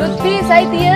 पृथ्वी साहित्य